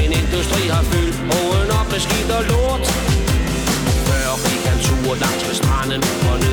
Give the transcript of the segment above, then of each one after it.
En industri har fyldt åen op med skidt og lort. Før vi kan ture langs med stranden og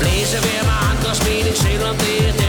Blæse ved med andres mening, selvom det er dem,